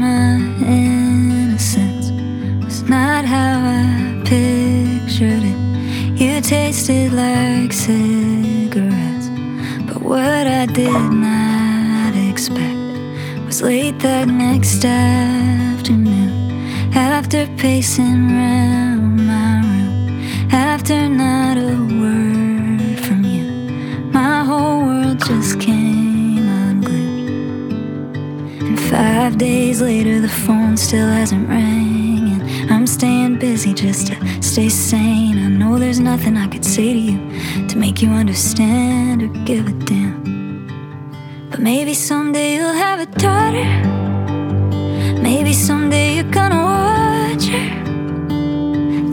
my innocence was not how I pictured it. You tasted like cigarettes, but what I did not expect was late that next afternoon. After pacing round my room, after not a word from you, my whole world just came. Five days later, the phone still hasn't rang. And I'm staying busy just to stay sane. I know there's nothing I could say to you to make you understand or give a damn. But maybe someday you'll have a daughter. Maybe someday you're gonna watch her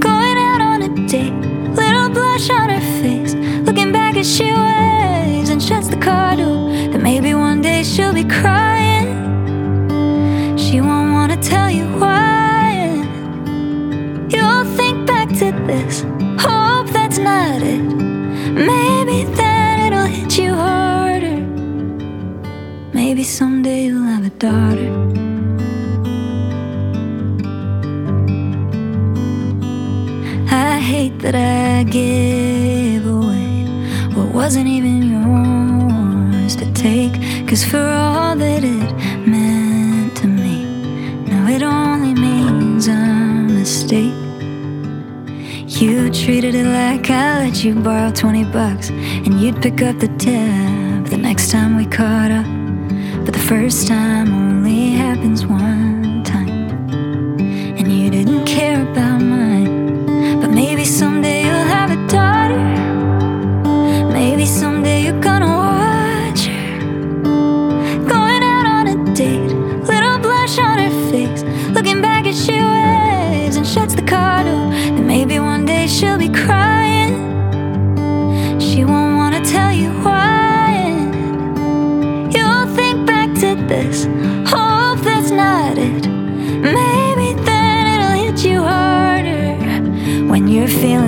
going out on a date. Little blush on her face, looking back as she waves and shuts the car door. Then maybe one day she'll be crying. To this, hope that's not it. Maybe then it'll hit you harder. Maybe someday you'll have a daughter. I hate that I gave away what wasn't even yours to take. Cause for all that it meant You treated it like I let you borrow 20 bucks and you'd pick up the tab the next time we caught up. But the first time only happens one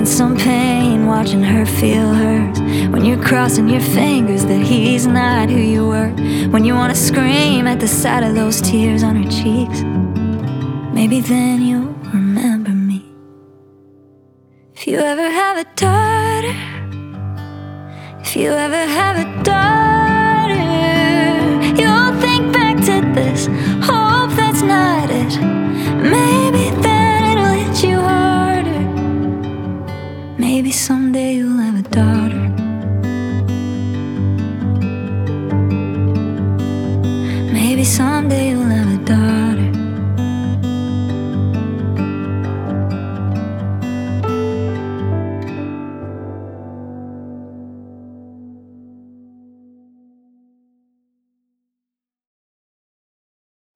some pain, watching her feel hers. When you're crossing your fingers that he's not who you were. When you wanna scream at the sight of those tears on her cheeks. Maybe then you'll remember me. If you ever have a daughter, if you ever have a daughter, someday you'll have a daughter.